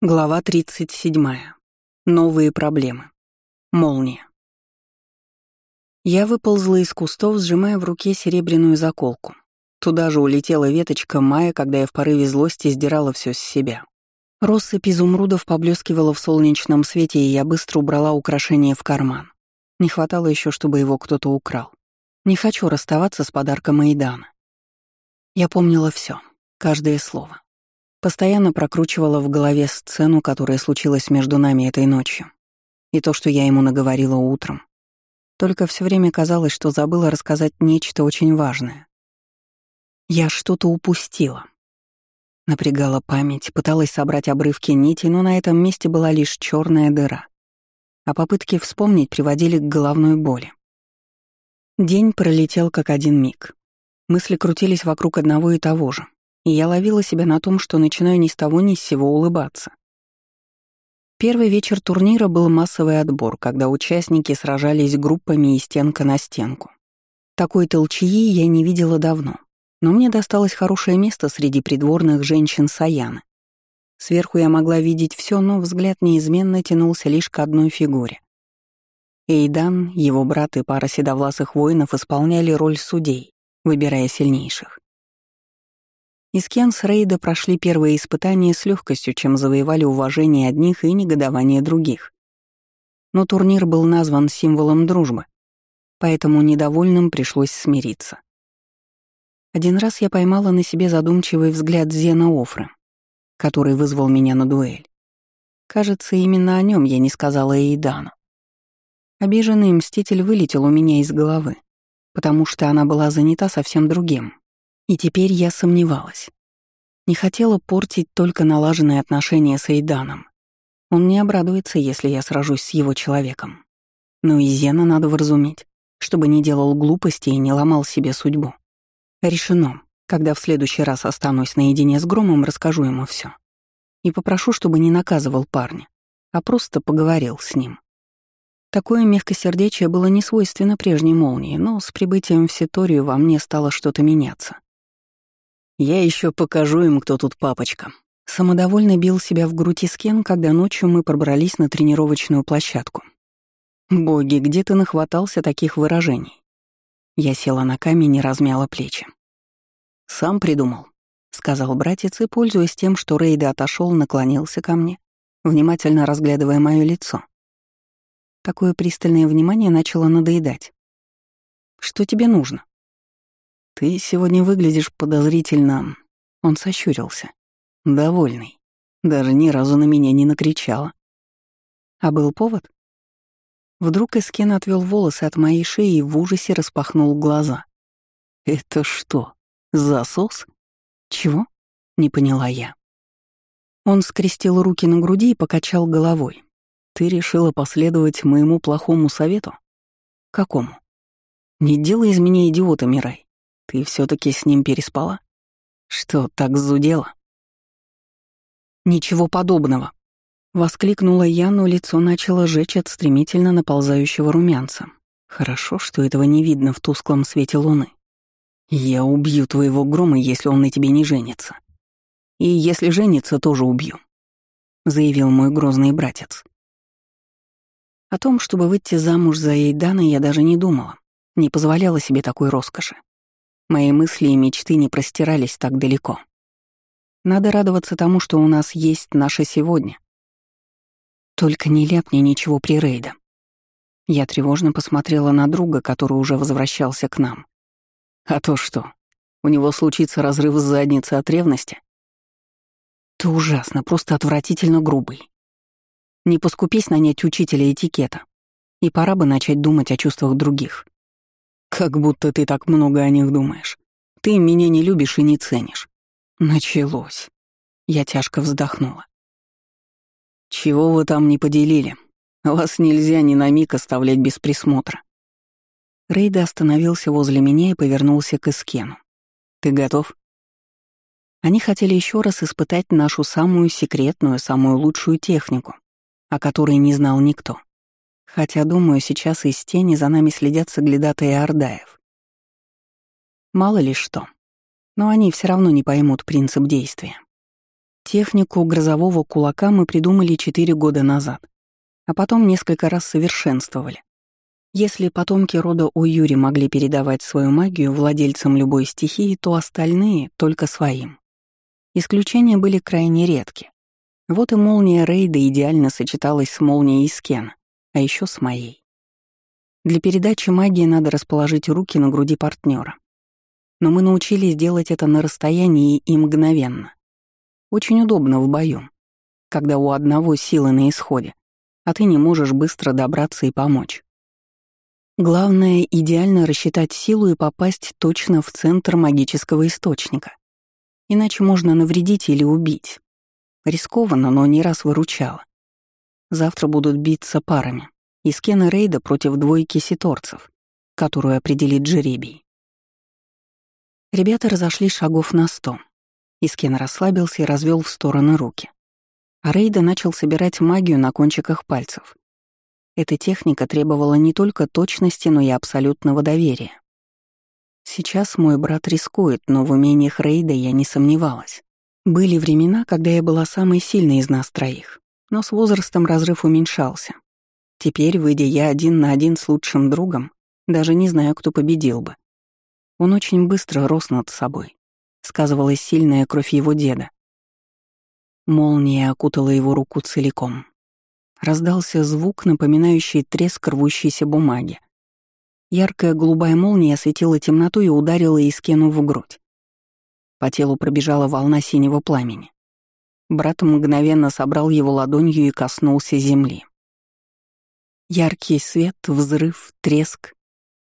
Глава 37. Новые проблемы. Молния. Я выползла из кустов, сжимая в руке серебряную заколку. Туда же улетела веточка мая, когда я в порыве злости сдирала все с себя. Россыпь изумрудов поблескивала в солнечном свете, и я быстро убрала украшение в карман. Не хватало еще, чтобы его кто-то украл. Не хочу расставаться с подарком Айдана. Я помнила все, каждое слово. Постоянно прокручивала в голове сцену, которая случилась между нами этой ночью. И то, что я ему наговорила утром. Только все время казалось, что забыла рассказать нечто очень важное. Я что-то упустила. Напрягала память, пыталась собрать обрывки нити, но на этом месте была лишь черная дыра. А попытки вспомнить приводили к головной боли. День пролетел как один миг. Мысли крутились вокруг одного и того же и я ловила себя на том, что начинаю ни с того ни с сего улыбаться. Первый вечер турнира был массовый отбор, когда участники сражались группами и стенка на стенку. Такой толчаи я не видела давно, но мне досталось хорошее место среди придворных женщин Саяны. Сверху я могла видеть все, но взгляд неизменно тянулся лишь к одной фигуре. Эйдан, его брат и пара седовласых воинов исполняли роль судей, выбирая сильнейших. Искен с Рейда прошли первые испытания с легкостью, чем завоевали уважение одних и негодование других. Но турнир был назван символом дружбы, поэтому недовольным пришлось смириться. Один раз я поймала на себе задумчивый взгляд Зена Офры, который вызвал меня на дуэль. Кажется, именно о нем я не сказала Эйдану. Обиженный мститель вылетел у меня из головы, потому что она была занята совсем другим. И теперь я сомневалась. Не хотела портить только налаженные отношения с Эйданом. Он не обрадуется, если я сражусь с его человеком. Но и Зена надо вразуметь, чтобы не делал глупости и не ломал себе судьбу. Решено. Когда в следующий раз останусь наедине с Громом, расскажу ему все. И попрошу, чтобы не наказывал парня, а просто поговорил с ним. Такое мягкосердечие было не свойственно прежней молнии, но с прибытием в Ситорию во мне стало что-то меняться. Я еще покажу им, кто тут папочка. Самодовольно бил себя в грудь Искен, когда ночью мы пробрались на тренировочную площадку. Боги, где ты нахватался таких выражений? Я села на камень и размяла плечи. Сам придумал, сказал братец, и, пользуясь тем, что Рейда отошел, наклонился ко мне, внимательно разглядывая мое лицо. Такое пристальное внимание начало надоедать. «Что тебе нужно?» «Ты сегодня выглядишь подозрительно...» Он сощурился. «Довольный. Даже ни разу на меня не накричала». «А был повод?» Вдруг Эскен отвел волосы от моей шеи и в ужасе распахнул глаза. «Это что, засос?» «Чего?» — не поняла я. Он скрестил руки на груди и покачал головой. «Ты решила последовать моему плохому совету?» «Какому?» «Не делай из меня идиота, Мирай. Ты все таки с ним переспала? Что, так зудело? Ничего подобного. Воскликнула я, но лицо начало жечь от стремительно наползающего румянца. Хорошо, что этого не видно в тусклом свете луны. Я убью твоего грома, если он на тебе не женится. И если женится, тоже убью, заявил мой грозный братец. О том, чтобы выйти замуж за Эйдана, я даже не думала, не позволяла себе такой роскоши. Мои мысли и мечты не простирались так далеко. Надо радоваться тому, что у нас есть наше сегодня. Только не ляпни ничего при рейда. Я тревожно посмотрела на друга, который уже возвращался к нам. А то что? У него случится разрыв с задницы от ревности? Ты ужасно, просто отвратительно грубый. Не поскупись нанять учителя этикета. И пора бы начать думать о чувствах других. Как будто ты так много о них думаешь. Ты меня не любишь и не ценишь. Началось. Я тяжко вздохнула. Чего вы там не поделили? Вас нельзя ни на миг оставлять без присмотра. Рейда остановился возле меня и повернулся к Искену. «Ты готов?» Они хотели еще раз испытать нашу самую секретную, самую лучшую технику, о которой не знал никто. Хотя, думаю, сейчас из тени за нами следят соглядатые Ордаев. Мало ли что. Но они все равно не поймут принцип действия. Технику грозового кулака мы придумали четыре года назад, а потом несколько раз совершенствовали. Если потомки рода Уюри могли передавать свою магию владельцам любой стихии, то остальные — только своим. Исключения были крайне редки. Вот и молния Рейда идеально сочеталась с молнией Искена, а еще с моей. Для передачи магии надо расположить руки на груди партнера. Но мы научились делать это на расстоянии и мгновенно. Очень удобно в бою, когда у одного силы на исходе, а ты не можешь быстро добраться и помочь. Главное — идеально рассчитать силу и попасть точно в центр магического источника. Иначе можно навредить или убить. Рискованно, но не раз выручало. Завтра будут биться парами. Искен и Рейда против двойки ситорцев, которую определит жеребий. Ребята разошли шагов на сто. Искен расслабился и развел в стороны руки. А Рейда начал собирать магию на кончиках пальцев. Эта техника требовала не только точности, но и абсолютного доверия. Сейчас мой брат рискует, но в умениях Рейда я не сомневалась. Были времена, когда я была самой сильной из нас троих, но с возрастом разрыв уменьшался. Теперь, выйдя я один на один с лучшим другом, даже не знаю, кто победил бы. Он очень быстро рос над собой. Сказывалась сильная кровь его деда. Молния окутала его руку целиком. Раздался звук, напоминающий треск рвущейся бумаги. Яркая голубая молния осветила темноту и ударила Искену в грудь. По телу пробежала волна синего пламени. Брат мгновенно собрал его ладонью и коснулся земли. Яркий свет, взрыв, треск,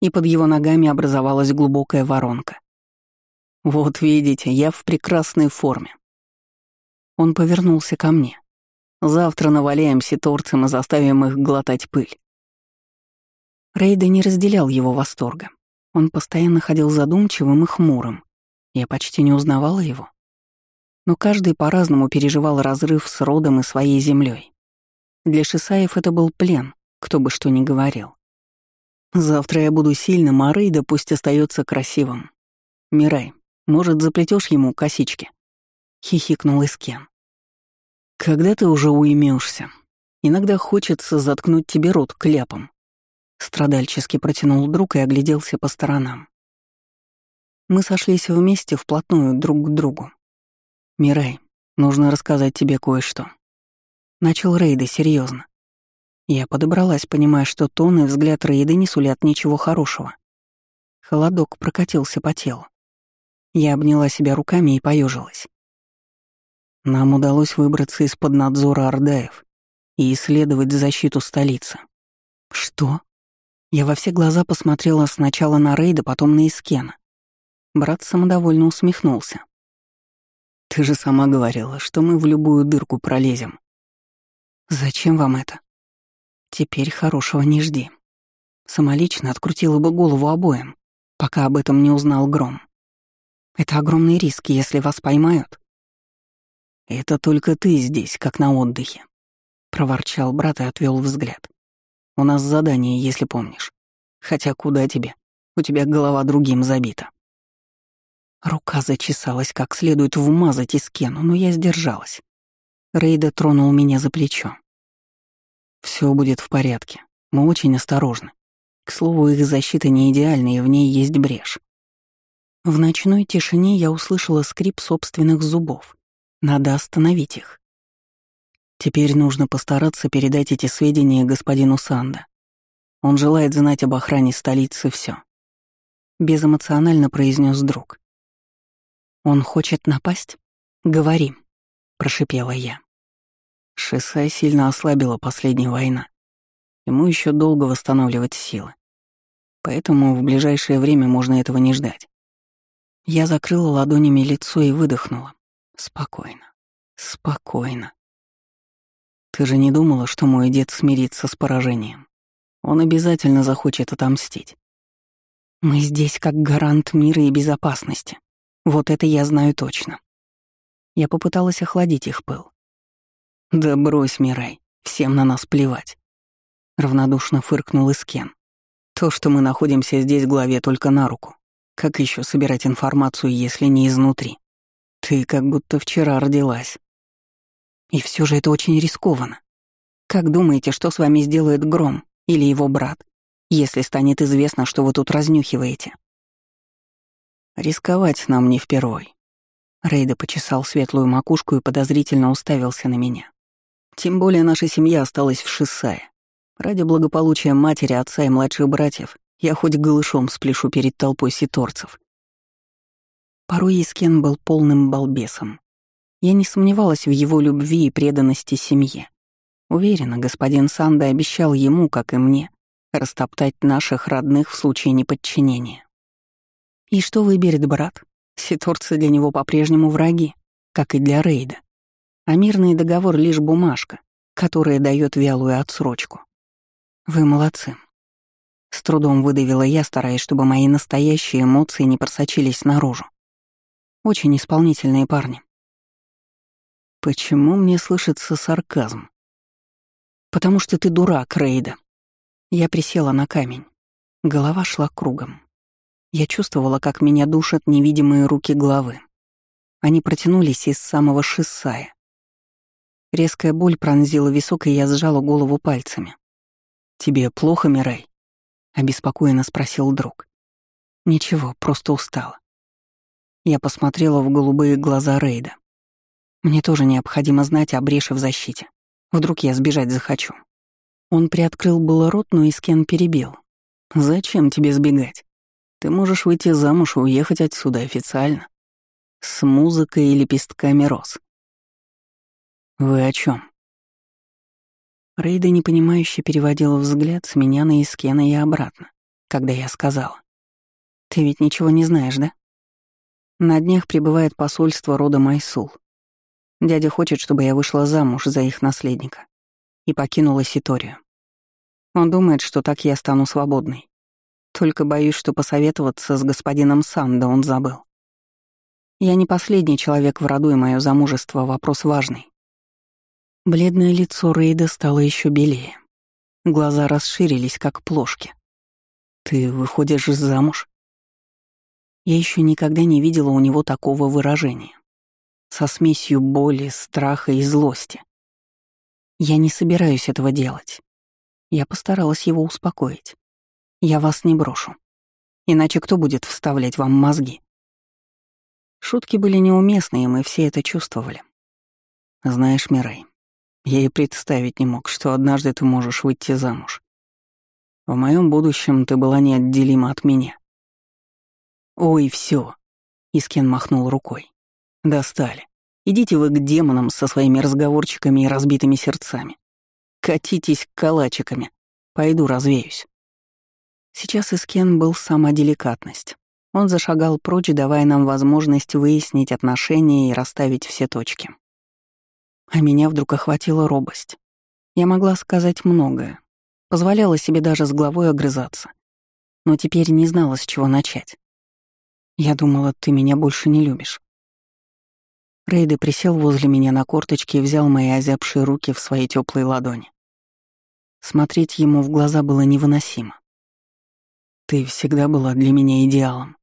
и под его ногами образовалась глубокая воронка. «Вот видите, я в прекрасной форме». Он повернулся ко мне. Завтра наваляемся торцем и заставим их глотать пыль. Рейда не разделял его восторга. Он постоянно ходил задумчивым и хмурым. Я почти не узнавала его. Но каждый по-разному переживал разрыв с родом и своей землей. Для Шисаев это был плен, кто бы что ни говорил. Завтра я буду сильным, а Рейда пусть остается красивым. Мирай, может, заплетешь ему косички? Хихикнул Искен. Когда ты уже уймешься? Иногда хочется заткнуть тебе рот кляпом. Страдальчески протянул друг и огляделся по сторонам. Мы сошлись вместе вплотную друг к другу. «Мирай, нужно рассказать тебе кое-что». Начал Рейда серьезно. Я подобралась, понимая, что тон и взгляд Рейда не сулят ничего хорошего. Холодок прокатился по телу. Я обняла себя руками и поежилась. Нам удалось выбраться из-под надзора Ордаев и исследовать защиту столицы. Что? Я во все глаза посмотрела сначала на Рейда, потом на Искена. Брат самодовольно усмехнулся. «Ты же сама говорила, что мы в любую дырку пролезем». «Зачем вам это?» «Теперь хорошего не жди». Самолично открутила бы голову обоим, пока об этом не узнал Гром. «Это огромный риск, если вас поймают. «Это только ты здесь, как на отдыхе», — проворчал брат и отвел взгляд. «У нас задание, если помнишь. Хотя куда тебе? У тебя голова другим забита». Рука зачесалась как следует вмазать Искену, но я сдержалась. Рейда тронул меня за плечо. Все будет в порядке. Мы очень осторожны. К слову, их защита не идеальна, и в ней есть брешь. В ночной тишине я услышала скрип собственных зубов. Надо остановить их. Теперь нужно постараться передать эти сведения господину Санда. Он желает знать об охране столицы все. Безэмоционально произнес друг. Он хочет напасть? Говори, прошипела я. Шисай сильно ослабила последняя война. Ему еще долго восстанавливать силы. Поэтому в ближайшее время можно этого не ждать. Я закрыла ладонями лицо и выдохнула. Спокойно. Спокойно. Ты же не думала, что мой дед смирится с поражением? Он обязательно захочет отомстить. Мы здесь как гарант мира и безопасности. Вот это я знаю точно. Я попыталась охладить их пыл. «Да брось, Мирай, всем на нас плевать», — равнодушно фыркнул Искен. «То, что мы находимся здесь, главе только на руку. Как еще собирать информацию, если не изнутри?» Ты как будто вчера родилась. И все же это очень рискованно. Как думаете, что с вами сделает Гром или его брат, если станет известно, что вы тут разнюхиваете? Рисковать нам не впервой. Рейда почесал светлую макушку и подозрительно уставился на меня. Тем более наша семья осталась в Шиссае. Ради благополучия матери, отца и младших братьев я хоть голышом спляшу перед толпой ситорцев. Порой Искен был полным балбесом. Я не сомневалась в его любви и преданности семье. Уверена, господин Санда обещал ему, как и мне, растоптать наших родных в случае неподчинения. И что выберет брат? Ситорцы для него по-прежнему враги, как и для Рейда. А мирный договор — лишь бумажка, которая дает вялую отсрочку. Вы молодцы. С трудом выдавила я, стараясь, чтобы мои настоящие эмоции не просочились наружу. Очень исполнительные парни. Почему мне слышится сарказм? Потому что ты дурак, Рейда. Я присела на камень. Голова шла кругом. Я чувствовала, как меня душат невидимые руки главы. Они протянулись из самого шиссая. Резкая боль пронзила висок, и я сжала голову пальцами. «Тебе плохо, Мирай?» — обеспокоенно спросил друг. «Ничего, просто устала». Я посмотрела в голубые глаза Рейда. Мне тоже необходимо знать о бреше в защите. Вдруг я сбежать захочу. Он приоткрыл было рот, но Искен перебил. «Зачем тебе сбегать? Ты можешь выйти замуж и уехать отсюда официально. С музыкой и лепестками роз». «Вы о чем? Рейда непонимающе переводила взгляд с меня на Искена и обратно, когда я сказала. «Ты ведь ничего не знаешь, да?» На днях прибывает посольство рода Майсул. Дядя хочет, чтобы я вышла замуж за их наследника и покинула Ситорию. Он думает, что так я стану свободной. Только боюсь, что посоветоваться с господином Санда он забыл. Я не последний человек в роду, и мое замужество — вопрос важный. Бледное лицо Рейда стало еще белее. Глаза расширились, как плошки. «Ты выходишь замуж?» Я еще никогда не видела у него такого выражения. Со смесью боли, страха и злости. Я не собираюсь этого делать. Я постаралась его успокоить. Я вас не брошу. Иначе кто будет вставлять вам мозги? Шутки были неуместные, и мы все это чувствовали. Знаешь, Мирай, я и представить не мог, что однажды ты можешь выйти замуж. В моем будущем ты была неотделима от меня. Ой, все. Искен махнул рукой. Достали. Идите вы к демонам со своими разговорчиками и разбитыми сердцами. Катитесь калачиками. Пойду развеюсь. Сейчас Искен был сама деликатность. Он зашагал прочь, давая нам возможность выяснить отношения и расставить все точки. А меня вдруг охватила робость. Я могла сказать многое. Позволяла себе даже с главой огрызаться. Но теперь не знала, с чего начать. Я думала, ты меня больше не любишь. Рейды присел возле меня на корточки и взял мои озябшие руки в свои теплые ладони. Смотреть ему в глаза было невыносимо. Ты всегда была для меня идеалом.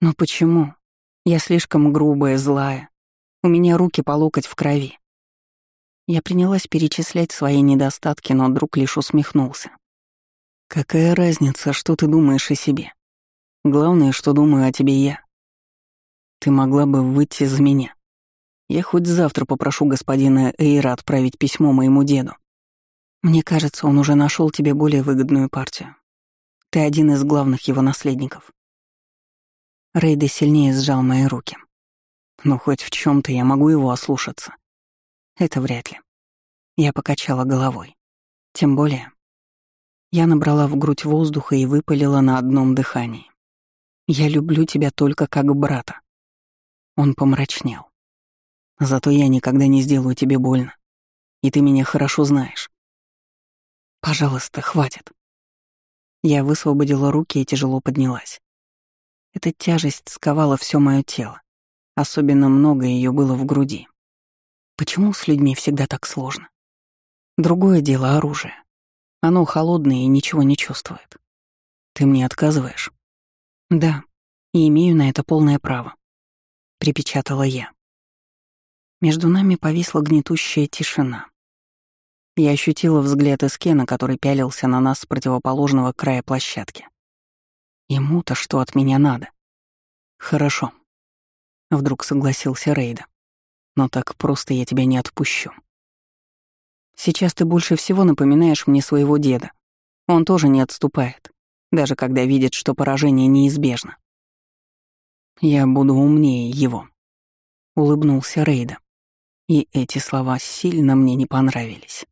Но почему? Я слишком грубая, злая. У меня руки по локоть в крови. Я принялась перечислять свои недостатки, но друг лишь усмехнулся. «Какая разница, что ты думаешь о себе? Главное, что думаю о тебе я. Ты могла бы выйти за меня. Я хоть завтра попрошу господина Эйра отправить письмо моему деду. Мне кажется, он уже нашел тебе более выгодную партию. Ты один из главных его наследников». Рейда сильнее сжал мои руки. «Ну, хоть в чем то я могу его ослушаться. Это вряд ли. Я покачала головой. Тем более. Я набрала в грудь воздуха и выпалила на одном дыхании. «Я люблю тебя только как брата». Он помрачнел. «Зато я никогда не сделаю тебе больно. И ты меня хорошо знаешь. Пожалуйста, хватит». Я высвободила руки и тяжело поднялась. Эта тяжесть сковала все мое тело. Особенно много ее было в груди. Почему с людьми всегда так сложно? Другое дело оружие. Оно холодное и ничего не чувствует. Ты мне отказываешь? Да, и имею на это полное право. Припечатала я. Между нами повисла гнетущая тишина. Я ощутила взгляд Эскена, который пялился на нас с противоположного края площадки. Ему-то что от меня надо? Хорошо. Вдруг согласился Рейда. Но так просто я тебя не отпущу. Сейчас ты больше всего напоминаешь мне своего деда. Он тоже не отступает, даже когда видит, что поражение неизбежно. Я буду умнее его. Улыбнулся Рейда. И эти слова сильно мне не понравились.